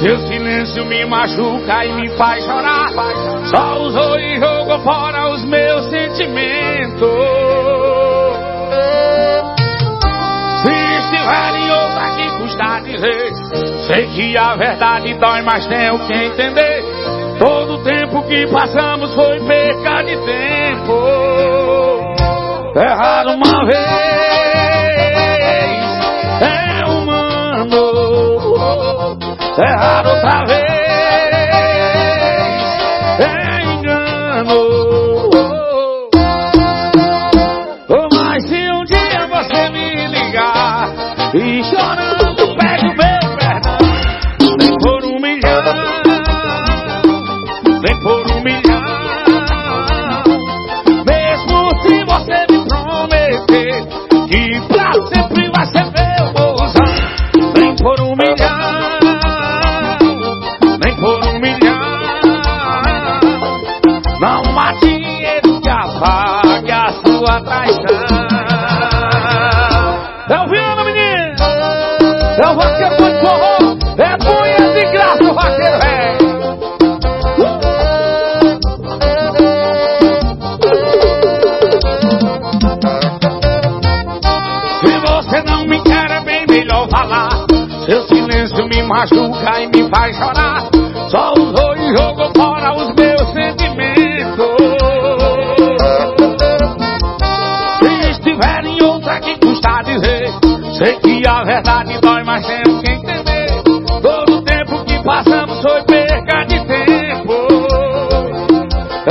Seu silêncio me machuca e me faz chorar. Só usou e jogou fora os meus sentimentos. Se estiver em outra que custa dizer. Sei que a verdade dói, mas tenho que entender. Todo o tempo que passamos foi perca de tempo. Errado uma vez. Errar outra sua traição. É o Viana, menino! É o vaqueiro do forró! É punha de graça o vaqueiro, é! Se você não me quer, é bem melhor falar. Seu silêncio me machuca e me faz chorar. Só usou e jogou fora os Sei que a verdade dói, mas temos que entender. Todo tempo que passamos foi perca de tempo.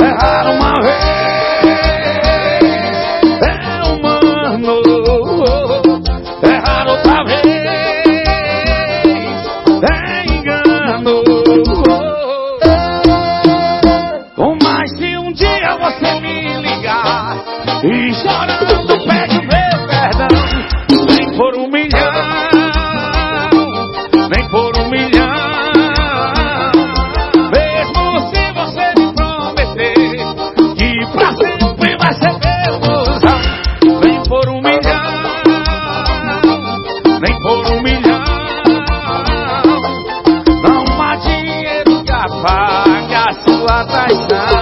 Errar uma vez é humano. Errar outra vez é engano. Mas se um dia você me ligar e chorando Não há